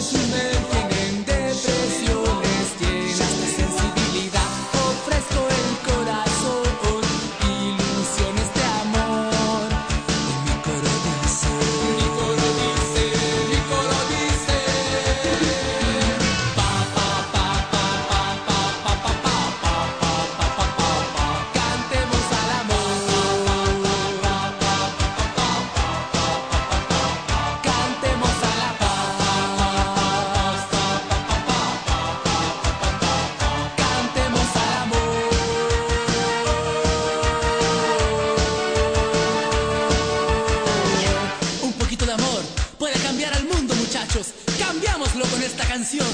Listen there. cambiar al mundo, muchachos. Cambiámoslo con esta canción.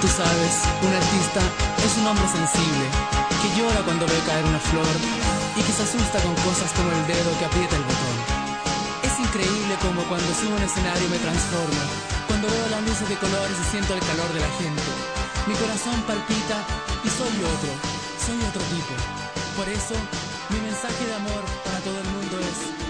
Tú sabes, un artista es un hombre sensible, que llora cuando ve caer una flor y que se asusta con cosas como el dedo que aprieta el botón. Es increíble como cuando subo un escenario me transformo, cuando veo las luces de colores y siento el calor de la gente. Mi corazón palpita y soy otro, soy otro tipo. Por eso, mi mensaje de amor para todo el mundo es